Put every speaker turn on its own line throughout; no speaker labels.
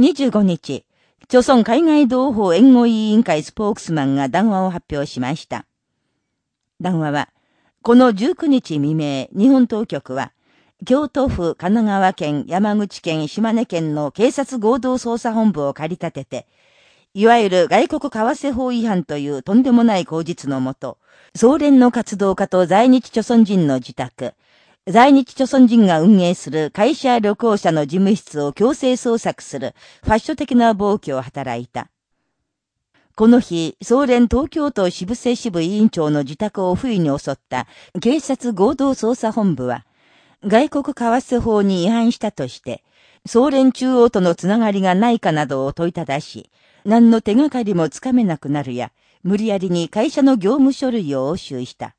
25日、朝鮮海外同胞援護委員会スポークスマンが談話を発表しました。談話は、この19日未明、日本当局は、京都府、神奈川県、山口県、島根県の警察合同捜査本部を借り立てて、いわゆる外国為替法違反というとんでもない口実のもと、総連の活動家と在日朝鮮人の自宅、在日朝鮮人が運営する会社旅行者の事務室を強制捜索するファッショ的な暴挙を働いた。この日、総連東京都渋瀬支部委員長の自宅を不意に襲った警察合同捜査本部は、外国為替法に違反したとして、総連中央とのつながりがないかなどを問いただし、何の手がかりもつかめなくなるや、無理やりに会社の業務書類を押収した。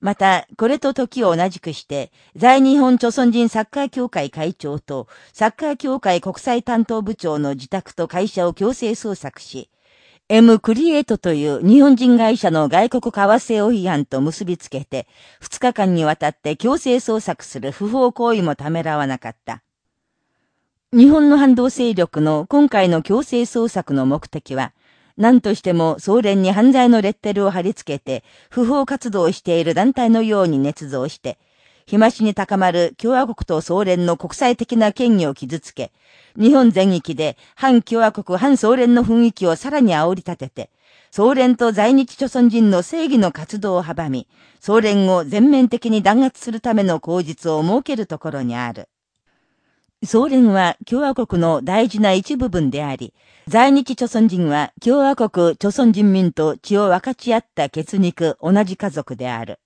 また、これと時を同じくして、在日本朝鮮人サッカー協会会長と、サッカー協会国際担当部長の自宅と会社を強制捜索し、M クリエイトという日本人会社の外国為替を批判と結びつけて、2日間にわたって強制捜索する不法行為もためらわなかった。日本の反動勢力の今回の強制捜索の目的は、何としても総連に犯罪のレッテルを貼り付けて、不法活動をしている団体のように捏造して、日増しに高まる共和国と総連の国際的な権威を傷つけ、日本全域で反共和国反総連の雰囲気をさらに煽り立てて、総連と在日朝鮮人の正義の活動を阻み、総連を全面的に弾圧するための口実を設けるところにある。総連は共和国の大事な一部分であり、在日朝鮮人は共和国朝鮮人民と血を分かち合った血肉同じ家族である。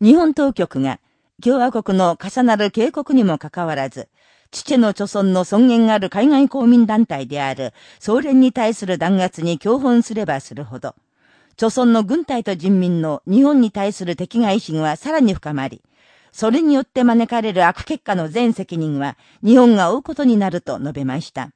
日本当局が共和国の重なる警告にもかかわらず、父の著村の尊厳ある海外公民団体である総連に対する弾圧に共本すればするほど、著村の軍隊と人民の日本に対する敵外心はさらに深まり、それによって招かれる悪結果の全責任は日本が負うことになると述べました。